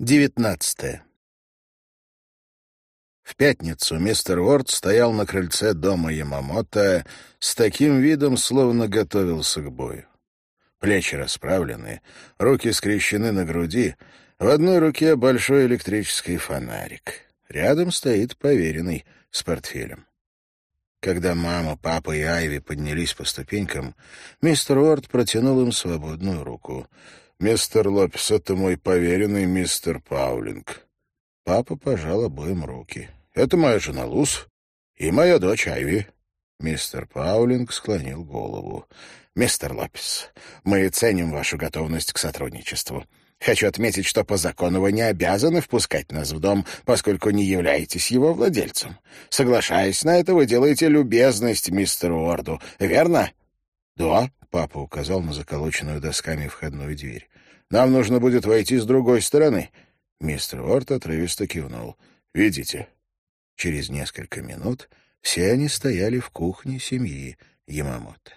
Девятнадцатое. В пятницу мистер Уорд стоял на крыльце дома Ямамото с таким видом, словно готовился к бою. Плечи расправлены, руки скрещены на груди, в одной руке большой электрический фонарик. Рядом стоит поверенный с портфелем. Когда мама, папа и Айви поднялись по ступенькам, мистер Уорд протянул им свободную руку — «Мистер Лопес, это мой поверенный мистер Паулинг». Папа пожал обоим руки. «Это моя жена Луз и моя дочь Айви». Мистер Паулинг склонил голову. «Мистер Лопес, мы ценим вашу готовность к сотрудничеству. Хочу отметить, что по закону вы не обязаны впускать нас в дом, поскольку не являетесь его владельцем. Соглашаясь на это, вы делаете любезность мистеру Уорду, верно?» «Да», — папа указал на заколоченную досками входную дверь. Нам нужно будет войти с другой стороны». Мистер Уорд отрывисто кивнул. «Видите?» Через несколько минут все они стояли в кухне семьи Ямамото.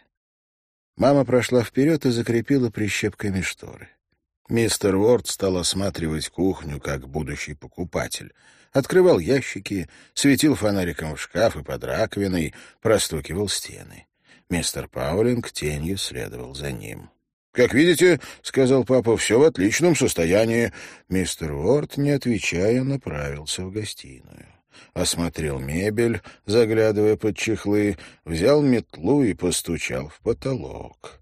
Мама прошла вперед и закрепила прищепками шторы. Мистер Уорд стал осматривать кухню как будущий покупатель. Открывал ящики, светил фонариком в шкаф и под раковиной, простукивал стены. Мистер Паулинг тенью следовал за ним. «Как видите, — сказал папа, — все в отличном состоянии». Мистер Уорд, не отвечая, направился в гостиную. Осмотрел мебель, заглядывая под чехлы, взял метлу и постучал в потолок.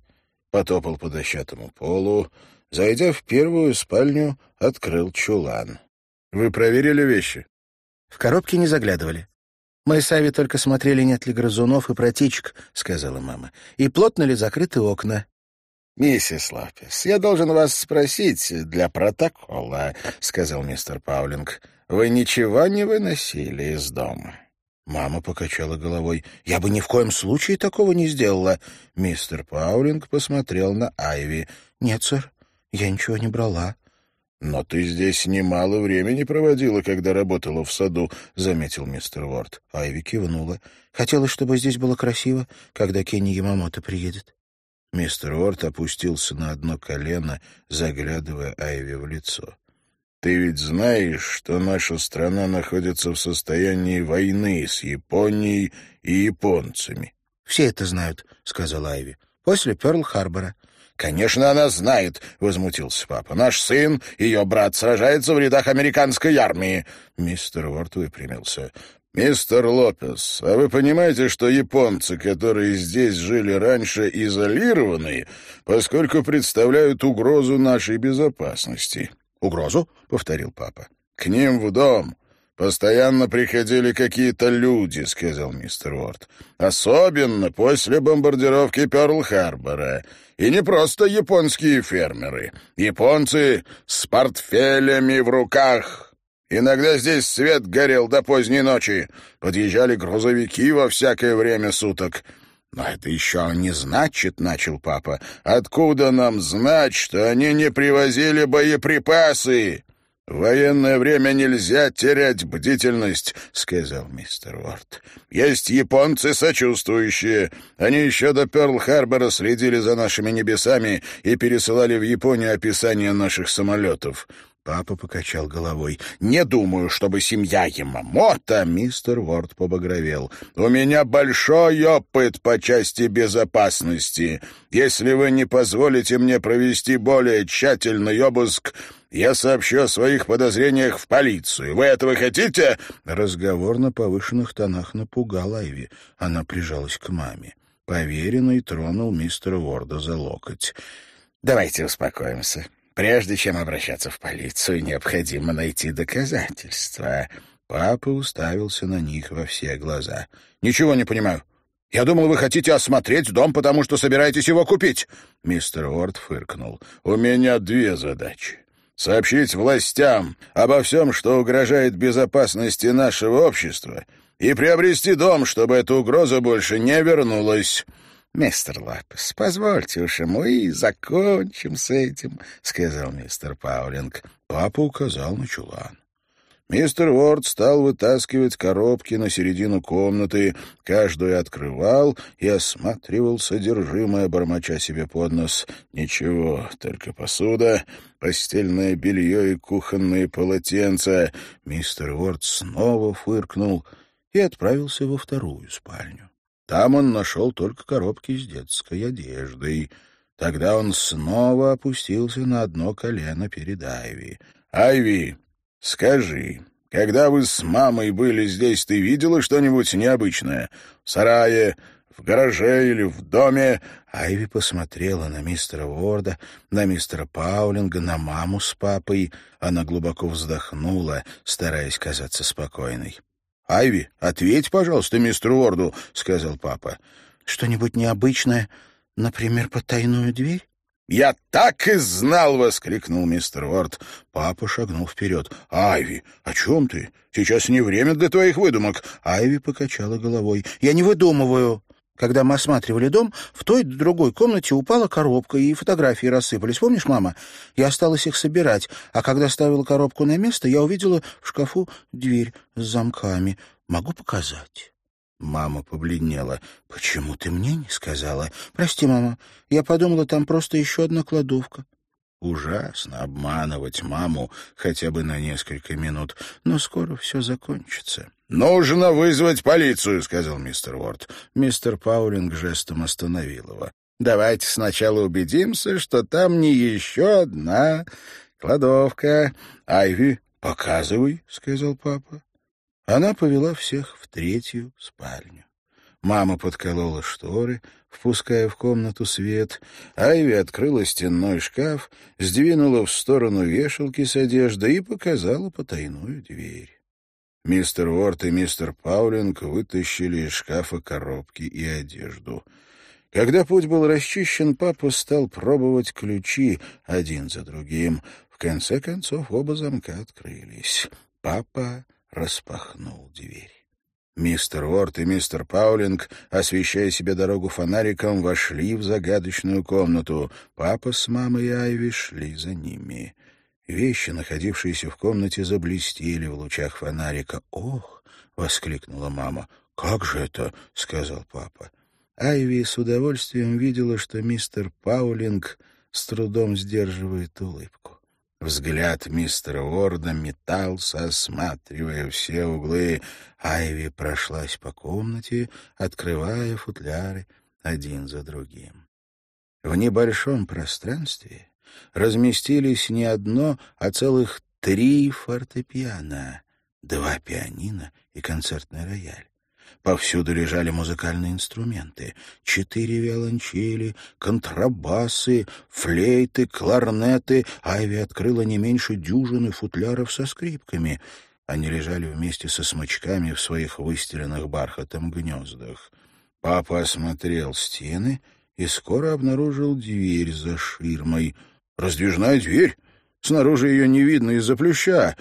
Потопал по дощатому полу, зайдя в первую спальню, открыл чулан. «Вы проверили вещи?» «В коробке не заглядывали. Мы с Ави только смотрели, нет ли грызунов и протечек», — сказала мама. «И плотно ли закрыты окна». «Миссис Лопес, я должен вас спросить для протокола», — сказал мистер Паулинг. «Вы ничего не выносили из дома?» Мама покачала головой. «Я бы ни в коем случае такого не сделала». Мистер Паулинг посмотрел на Айви. «Нет, сэр, я ничего не брала». «Но ты здесь немало времени проводила, когда работала в саду», — заметил мистер Уорд. Айви кивнула. «Хотелось, чтобы здесь было красиво, когда Кенни Ямамото приедет». Мистер Уорд опустился на одно колено, заглядывая Айви в лицо. «Ты ведь знаешь, что наша страна находится в состоянии войны с Японией и японцами?» «Все это знают», — сказал Айви. «После Пёрл-Харбора». «Конечно, она знает», — возмутился папа. «Наш сын, ее брат, сражается в рядах американской армии». Мистер Уорд выпрямился. «Мистер Лопес, а вы понимаете, что японцы, которые здесь жили раньше, изолированы, поскольку представляют угрозу нашей безопасности?» «Угрозу?» — повторил папа. «К ним в дом постоянно приходили какие-то люди», — сказал мистер Уорд. «Особенно после бомбардировки Пёрл-Харбора. И не просто японские фермеры. Японцы с портфелями в руках». Иногда здесь свет горел до поздней ночи. Подъезжали грузовики во всякое время суток. Но это еще не значит, — начал папа, — откуда нам знать, что они не привозили боеприпасы? В военное время нельзя терять бдительность, — сказал мистер Уорд. Есть японцы сочувствующие. Они еще до Перл-Харбора следили за нашими небесами и пересылали в Японию описание наших самолетов. Папа покачал головой. «Не думаю, чтобы семья Ямамото...» Мистер Уорд побагровел. «У меня большой опыт по части безопасности. Если вы не позволите мне провести более тщательный обыск, я сообщу о своих подозрениях в полицию. Вы этого хотите?» Разговор на повышенных тонах напугал Айви. Она прижалась к маме. Поверенный тронул мистера Уорда за локоть. «Давайте успокоимся. Прежде чем обращаться в полицию, необходимо найти доказательства. Папа уставился на них во все глаза. «Ничего не понимаю. Я думал, вы хотите осмотреть дом, потому что собираетесь его купить». Мистер Уорд фыркнул. «У меня две задачи. Сообщить властям обо всем, что угрожает безопасности нашего общества, и приобрести дом, чтобы эта угроза больше не вернулась». «Мистер Лапес, позвольте уж ему и закончим с этим», — сказал мистер Паулинг. Папа указал на чулан. Мистер Уорд стал вытаскивать коробки на середину комнаты, каждую открывал и осматривал содержимое, бормоча себе под нос. Ничего, только посуда, постельное белье и кухонные полотенца. Мистер Уорд снова фыркнул и отправился во вторую спальню. Там он нашел только коробки с детской одеждой. Тогда он снова опустился на одно колено перед Айви. «Айви, Скажи, когда вы с мамой были здесь, ты видела что-нибудь необычное? В сарае, в гараже или в доме?» Айви посмотрела на мистера Уорда, на мистера Паулинга, на маму с папой. Она глубоко вздохнула, стараясь казаться спокойной. «Айви, ответь, пожалуйста, мистеру Уорду», — сказал папа. «Что-нибудь необычное, например, потайную дверь?» «Я так и знал!» — воскликнул мистер Уорд. Папа шагнул вперед. «Айви, о чем ты? Сейчас не время для твоих выдумок!» Айви покачала головой. «Я не выдумываю!» Когда мы осматривали дом, в той другой комнате упала коробка, и фотографии рассыпались. Помнишь, мама? Я осталась их собирать, а когда ставила коробку на место, я увидела в шкафу дверь с замками. Могу показать. Мама побледнела. «Почему ты мне не сказала?» «Прости, мама, я подумала, там просто еще одна кладовка». Ужасно обманывать маму хотя бы на несколько минут, но скоро все закончится. «Нужно вызвать полицию», — сказал мистер Уорд. Мистер Паулинг жестом остановил его. «Давайте сначала убедимся, что там не еще одна кладовка. Айви, показывай», — сказал папа. Она повела всех в третью спальню. Мама подколола шторы, впуская в комнату свет. Айви открыла стенной шкаф, сдвинула в сторону вешалки с одеждой и показала потайную дверь. Мистер Уорд и мистер Паулинг вытащили из шкафа коробки и одежду. Когда путь был расчищен, папа стал пробовать ключи один за другим. В конце концов оба замка открылись. Папа распахнул дверь. Мистер Уорд и мистер Паулинг, освещая себе дорогу фонариком, вошли в загадочную комнату. Папа с мамой и Айви шли за ними. Вещи, находившиеся в комнате, заблестели в лучах фонарика. «Ох!» — воскликнула мама. «Как же это?» — сказал папа. Айви с удовольствием видела, что мистер Паулинг с трудом сдерживает улыбку. Взгляд мистера Уорда метался, осматривая все углы. Айви прошлась по комнате, открывая футляры один за другим. В небольшом пространстве разместились не одно, а целых три фортепиано, два пианино и концертный рояль. Повсюду лежали музыкальные инструменты. Четыре виолончели, контрабасы, флейты, кларнеты. Айви открыла не меньше дюжины футляров со скрипками. Они лежали вместе со смычками в своих выстеленных бархатом гнездах. Папа осмотрел стены и скоро обнаружил дверь за ширмой. «Раздвижная дверь! Снаружи ее не видно из-за плюща!»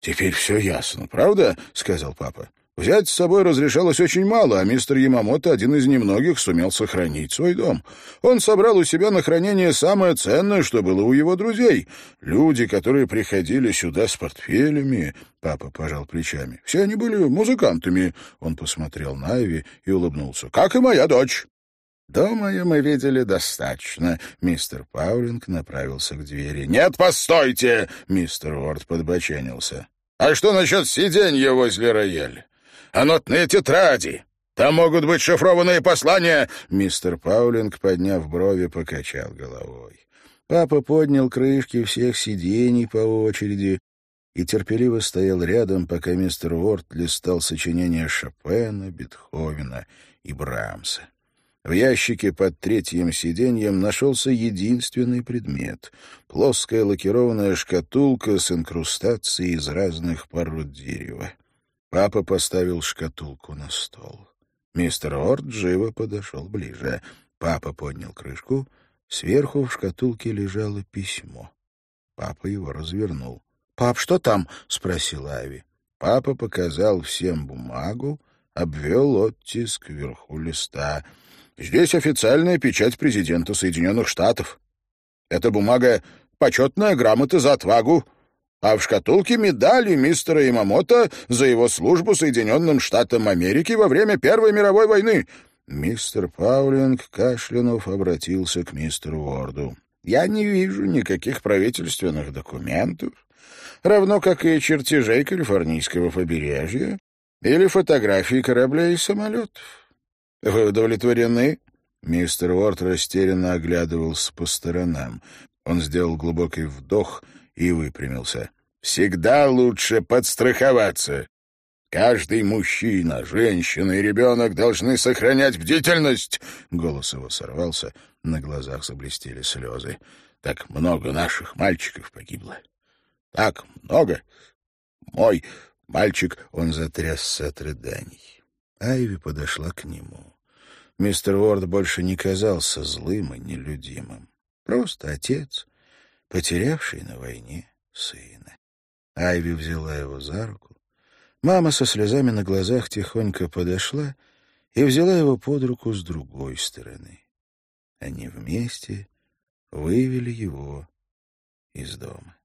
«Теперь все ясно, правда?» — сказал папа. Взять с собой разрешалось очень мало, а мистер Ямамото, один из немногих, сумел сохранить свой дом. Он собрал у себя на хранение самое ценное, что было у его друзей. Люди, которые приходили сюда с портфелями... Папа пожал плечами. Все они были музыкантами. Он посмотрел на Айви и улыбнулся. «Как и моя дочь». «Думаю, мы видели достаточно». Мистер Паулинг направился к двери. «Нет, постойте!» — мистер Уорд подбоченился. «А что насчет сиденья возле рояля? А нотные тетради. Там могут быть шифрованные послания!» Мистер Паулинг, подняв брови, покачал головой. Папа поднял крышки всех сидений по очереди и терпеливо стоял рядом, пока мистер Уорд листал сочинения Шопена, Бетховена и Брамса. В ящике под третьим сиденьем нашелся единственный предмет — плоская лакированная шкатулка с инкрустацией из разных пород дерева. Папа поставил шкатулку на стол. Мистер Орд живо подошел ближе. Папа поднял крышку. Сверху в шкатулке лежало письмо. Папа его развернул. «Пап, что там?» — спросил Ави. Папа показал всем бумагу, обвел оттиск вверху листа. «Здесь официальная печать президента Соединенных Штатов. Эта бумага — почетная грамота за отвагу а в шкатулке медали мистера Имамото за его службу Соединенным Штатам Америки во время Первой мировой войны». Мистер Паулинг, кашлянув, обратился к мистеру Уорду. «Я не вижу никаких правительственных документов, равно как и чертежей калифорнийского побережья или фотографии кораблей и самолетов. Вы удовлетворены?» Мистер Уорд растерянно оглядывался по сторонам. Он сделал глубокий вдох и выпрямился. «Всегда лучше подстраховаться. Каждый мужчина, женщина и ребенок должны сохранять бдительность!» Голос его сорвался, на глазах заблестели слезы. «Так много наших мальчиков погибло. Так много. Мой мальчик...» Он затрясся от рыданий. Айви подошла к нему. Мистер Уорд больше не казался злым и нелюдимым. Просто отец, потерявший на войне сына. Айви взяла его за руку. Мама со слезами на глазах тихонько подошла и взяла его под руку с другой стороны. Они вместе вывели его из дома.